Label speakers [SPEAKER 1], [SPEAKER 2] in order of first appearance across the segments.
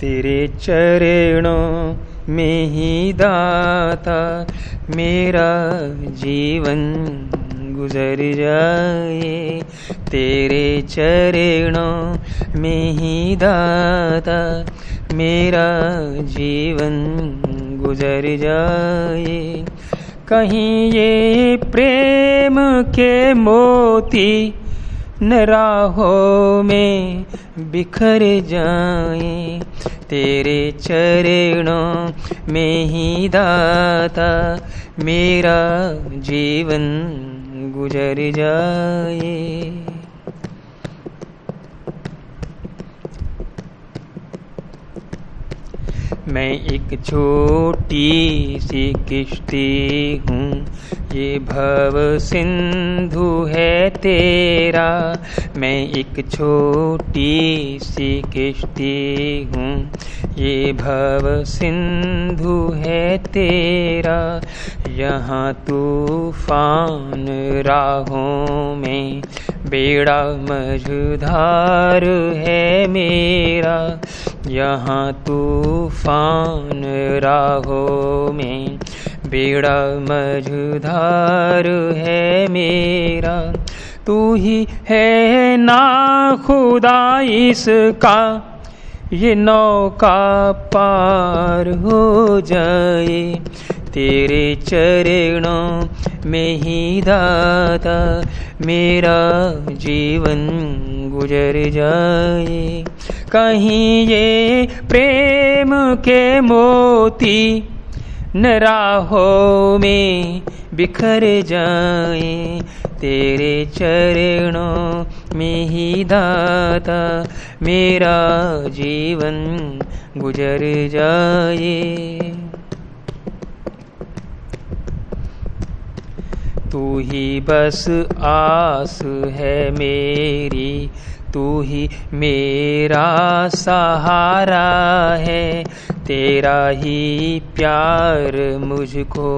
[SPEAKER 1] तेरे चरणों में ही दाता मेरा जीवन गुजर जाए। तेरे चरणों में ही दाता मेरा जीवन गुजर जाए। कहीं ये प्रेम के मोती न राहों में बिखर जाए, तेरे चरणों में ही दाता मेरा जीवन गुजर जाए। मैं एक छोटी सी किश्ती हूँ ये भव सिंधु है तेरा। मैं एक छोटी सी किश्ती हूँ। ये भव सिंधु है तेरा। यहाँ तूफ़ान राहों में बेड़ा मझधार है मेरा। यहाँ तूफ़ान राहों में बेड़ा मझधार है मेरा। तू ही है ना खुदा इसका। ये नौका पार हो जाए। तेरे चरणों में ही दाता मेरा जीवन गुजर जाए। कहीं ये प्रेम के मोती न में बिखर जाए, तेरे चरणों में ही दाता मेरा जीवन गुजर जाए। तू ही बस आस है मेरी, तू ही मेरा सहारा है तेरा ही प्यार मुझको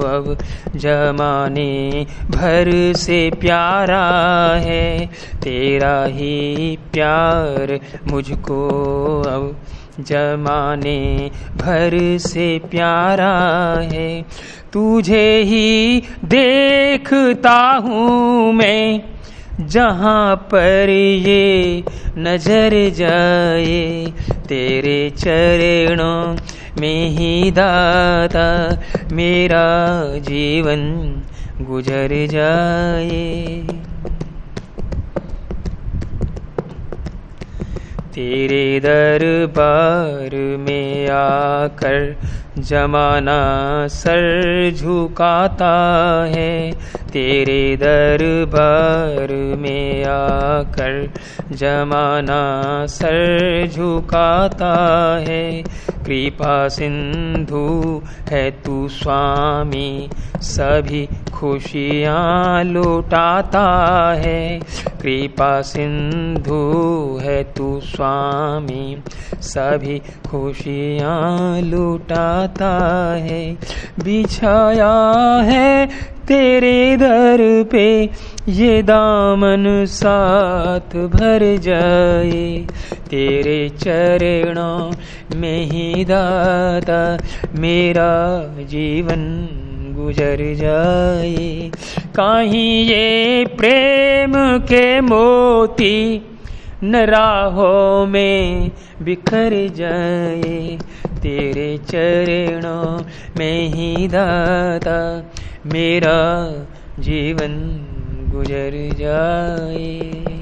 [SPEAKER 1] अब जमाने भर से प्यारा है। तेरा ही प्यार मुझको अब जमाने भर से प्यारा है। तुझे ही देखता हूँ मैं, जहाँ पर ये नज़र जाए तेरे चरणों में ही दाता मेरा जीवन गुजर जाए। तेरे दरबार में आकर जमाना सर झुकाता है। तेरे दरबार में आकर, जमाना सर झुकाता है। कृपा सिंधु है तू स्वामी, सभी खुशियाँ लुटाता है। कृपा सिंधु है तू स्वामी। सभी खुशियाँ लुटाता है, बिछाया है तेरे दर पे। ये दामन साथ भर जाए, तेरे चरणों में ही दाता। मेरा जीवन गुजर जाए। कहीं ये प्रेम के मोती न राहों में बिखर जाए। तेरे चरणों में ही दाता मेरा जीवन गुजर जाए।